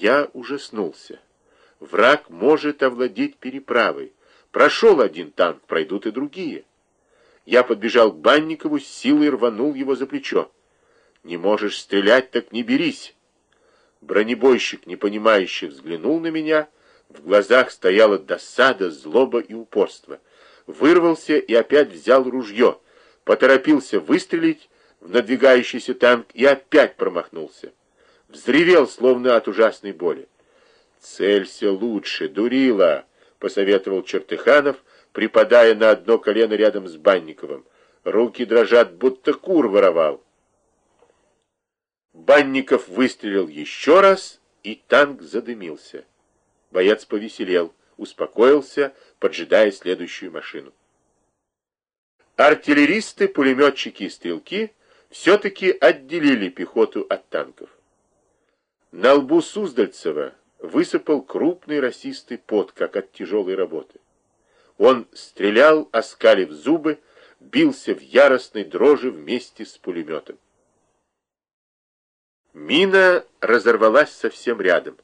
Я ужаснулся. Враг может овладеть переправой. Прошел один танк, пройдут и другие. Я подбежал к Банникову, с силой рванул его за плечо. «Не можешь стрелять, так не берись!» Бронебойщик, непонимающе, взглянул на меня. В глазах стояла досада, злоба и упорство. Вырвался и опять взял ружье. Поторопился выстрелить в надвигающийся танк и опять промахнулся. Взревел, словно от ужасной боли. «Целься лучше, дурила!» — посоветовал Чертыханов, припадая на одно колено рядом с Банниковым. Руки дрожат, будто кур воровал. Банников выстрелил еще раз, и танк задымился. Боец повеселел, успокоился, поджидая следующую машину. Артиллеристы, пулеметчики и стрелки все-таки отделили пехоту от танков. На лбу Суздальцева высыпал крупный росистый пот, как от тяжелой работы. Он стрелял, оскалив зубы, бился в яростной дрожи вместе с пулеметом. Мина разорвалась совсем рядом.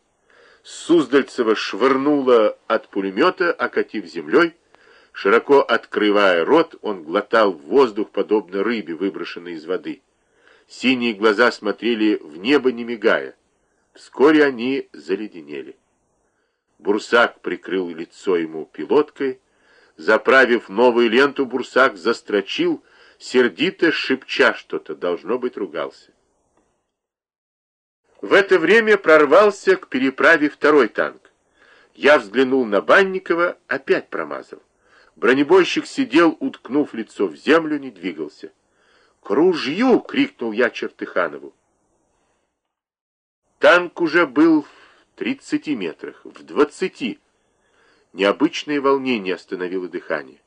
Суздальцева швырнула от пулемета, окатив землей. Широко открывая рот, он глотал воздух, подобно рыбе, выброшенной из воды. Синие глаза смотрели в небо, не мигая. Вскоре они заледенели. Бурсак прикрыл лицо ему пилоткой. Заправив новую ленту, Бурсак застрочил, сердито шепча что-то, должно быть, ругался. В это время прорвался к переправе второй танк. Я взглянул на Банникова, опять промазал. Бронебойщик сидел, уткнув лицо в землю, не двигался. «К ружью!» — крикнул я Чертыханову. Танк уже был в тридцати метрах, в двадцати. Необычное волнение остановило дыхание.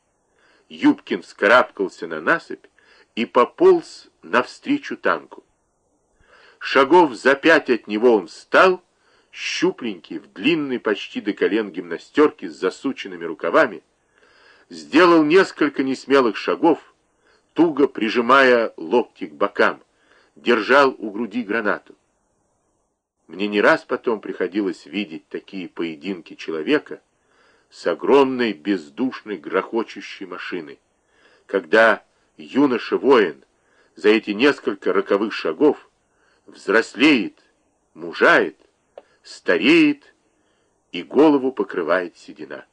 Юбкин вскарабкался на насыпь и пополз навстречу танку. Шагов за пять от него он встал, щупленький, в длинной почти до колен гимнастерке с засученными рукавами, сделал несколько несмелых шагов, туго прижимая локти к бокам, держал у груди гранату. Мне не раз потом приходилось видеть такие поединки человека с огромной бездушной грохочущей машиной, когда юноша-воин за эти несколько роковых шагов взрослеет, мужает, стареет и голову покрывает седина.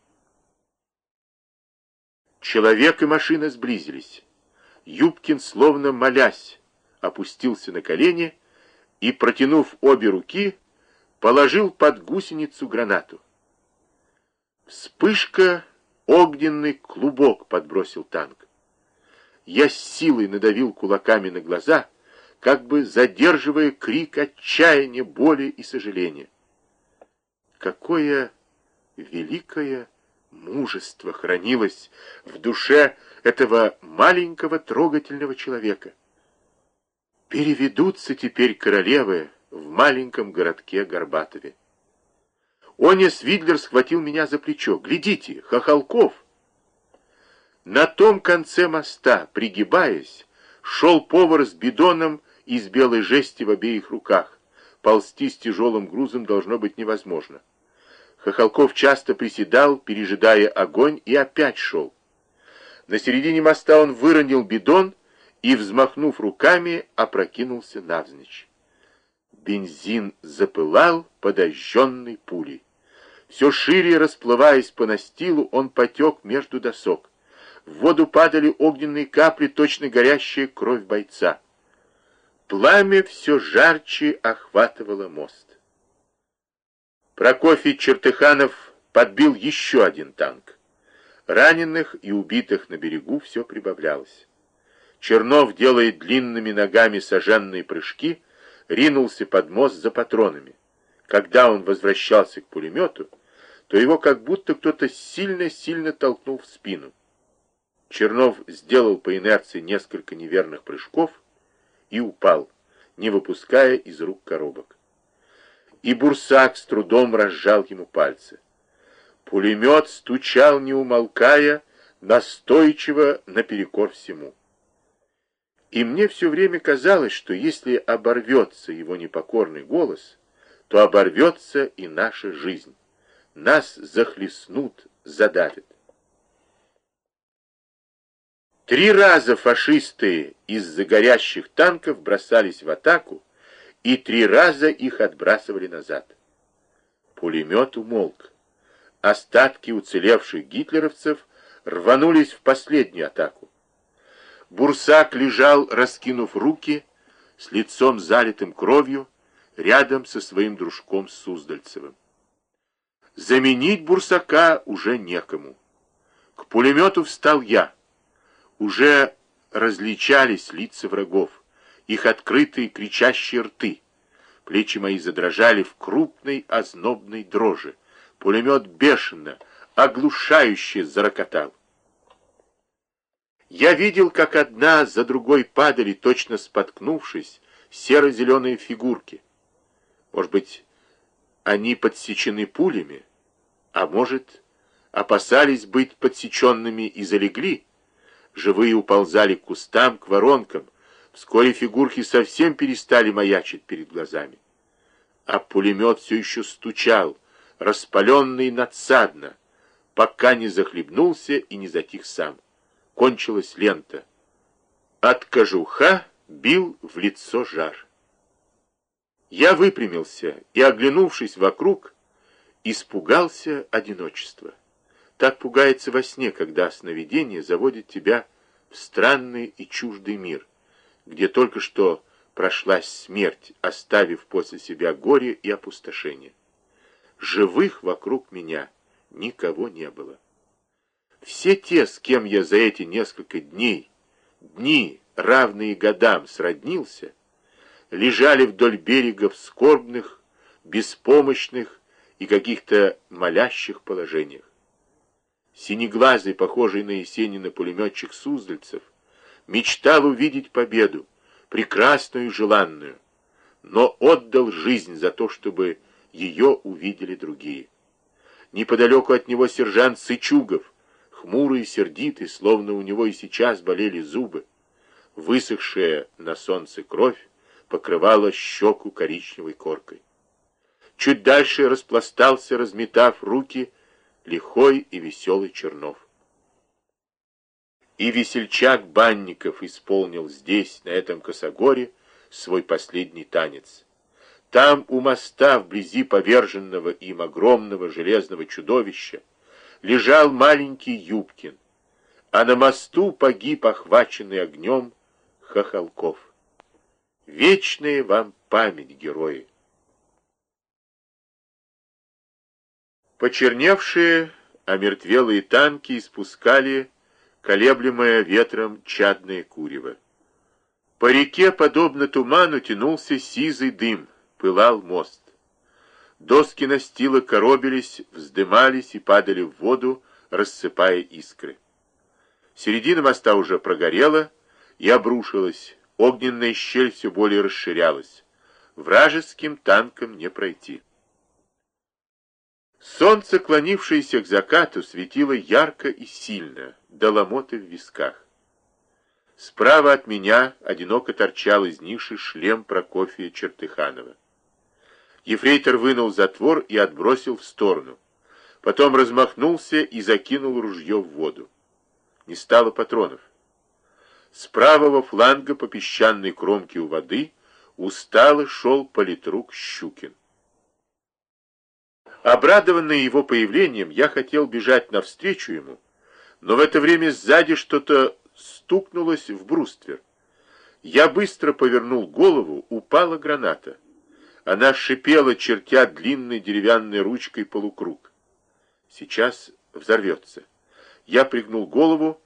Человек и машина сблизились. Юбкин, словно молясь, опустился на колени и, протянув обе руки, положил под гусеницу гранату. Вспышка, огненный клубок подбросил танк. Я с силой надавил кулаками на глаза, как бы задерживая крик отчаяния, боли и сожаления. Какое великое мужество хранилось в душе этого маленького трогательного человека переведутся теперь королевы в маленьком городке Горбатове. Онес Видлер схватил меня за плечо. «Глядите, Хохолков!» На том конце моста, пригибаясь, шел повар с бидоном из белой жести в обеих руках. Ползти с тяжелым грузом должно быть невозможно. Хохолков часто приседал, пережидая огонь, и опять шел. На середине моста он выронил бидон и, взмахнув руками, опрокинулся навзничь. Бензин запылал подожженной пулей. Все шире расплываясь по настилу, он потек между досок. В воду падали огненные капли, точно горящая кровь бойца. Пламя все жарче охватывало мост. Прокофий Чертыханов подбил еще один танк. Раненых и убитых на берегу все прибавлялось. Чернов, делая длинными ногами соженные прыжки, ринулся под мост за патронами. Когда он возвращался к пулемету, то его как будто кто-то сильно-сильно толкнул в спину. Чернов сделал по инерции несколько неверных прыжков и упал, не выпуская из рук коробок. И Бурсак с трудом разжал ему пальцы. Пулемет стучал, не умолкая, настойчиво наперекор всему. И мне все время казалось, что если оборвется его непокорный голос, то оборвется и наша жизнь. Нас захлестнут, задавят. Три раза фашисты из-за горящих танков бросались в атаку, и три раза их отбрасывали назад. Пулемет умолк. Остатки уцелевших гитлеровцев рванулись в последнюю атаку. Бурсак лежал, раскинув руки, с лицом залитым кровью, рядом со своим дружком Суздальцевым. Заменить Бурсака уже некому. К пулемету встал я. Уже различались лица врагов, их открытые кричащие рты. Плечи мои задрожали в крупной ознобной дрожи. Пулемет бешено, оглушающе зарокотал. Я видел, как одна за другой падали, точно споткнувшись, серо-зеленые фигурки. Может быть, они подсечены пулями, а может, опасались быть подсеченными и залегли. Живые уползали к кустам, к воронкам. Вскоре фигурки совсем перестали маячить перед глазами. А пулемет все еще стучал, распаленный надсадно, пока не захлебнулся и не затих сам. Кончилась лента. От кожуха бил в лицо жар. Я выпрямился и, оглянувшись вокруг, испугался одиночества. Так пугается во сне, когда сновидение заводит тебя в странный и чуждый мир, где только что прошлась смерть, оставив после себя горе и опустошение. Живых вокруг меня никого не было. Все те, с кем я за эти несколько дней, дни, равные годам, сроднился, лежали вдоль берегов скорбных, беспомощных и каких-то молящих положениях. Синеглазый, похожий на Есенина пулеметчик Суздальцев, мечтал увидеть победу, прекрасную и желанную, но отдал жизнь за то, чтобы ее увидели другие. Неподалеку от него сержант Сычугов, хмурый сердитый, словно у него и сейчас болели зубы. Высохшая на солнце кровь покрывала щеку коричневой коркой. Чуть дальше распластался, разметав руки, лихой и веселый Чернов. И весельчак Банников исполнил здесь, на этом косогоре, свой последний танец. Там, у моста, вблизи поверженного им огромного железного чудовища, лежал маленький Юбкин, а на мосту погиб охваченный огнем Хохолков. Вечная вам память, герои! Почерневшие, омертвелые танки испускали колеблемое ветром чадное курево. По реке, подобно туману, тянулся сизый дым, пылал мост. Доски настила коробились, вздымались и падали в воду, рассыпая искры. Середина моста уже прогорела и обрушилась, огненная щель все более расширялась. Вражеским танкам не пройти. Солнце, клонившееся к закату, светило ярко и сильно, до ломоты в висках. Справа от меня одиноко торчал из ниши шлем Прокофия Чертыханова. Ефрейтор вынул затвор и отбросил в сторону. Потом размахнулся и закинул ружье в воду. Не стало патронов. С правого фланга по песчаной кромке у воды устало шел политрук Щукин. Обрадованный его появлением, я хотел бежать навстречу ему, но в это время сзади что-то стукнулось в бруствер. Я быстро повернул голову, упала граната. Она шипела, чертя длинной деревянной ручкой полукруг. Сейчас взорвется. Я пригнул голову,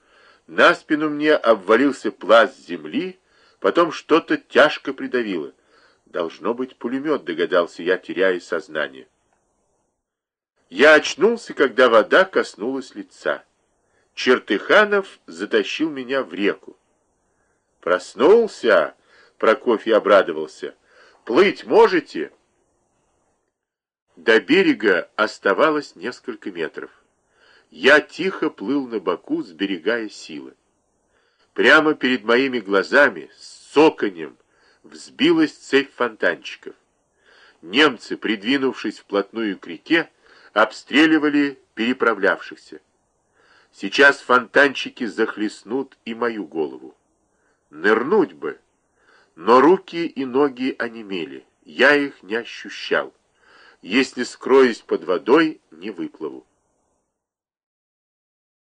на спину мне обвалился пласт земли, потом что-то тяжко придавило. Должно быть пулемет, догадался я, теряя сознание. Я очнулся, когда вода коснулась лица. Чертыханов затащил меня в реку. «Проснулся!» — Прокофий обрадовался. «Плыть можете?» До берега оставалось несколько метров. Я тихо плыл на боку, сберегая силы. Прямо перед моими глазами с цоканьем взбилась цепь фонтанчиков. Немцы, придвинувшись вплотную к реке, обстреливали переправлявшихся. Сейчас фонтанчики захлестнут и мою голову. Нырнуть бы, но руки и ноги онемели, я их не ощущал. Если скроюсь под водой, не выплыву.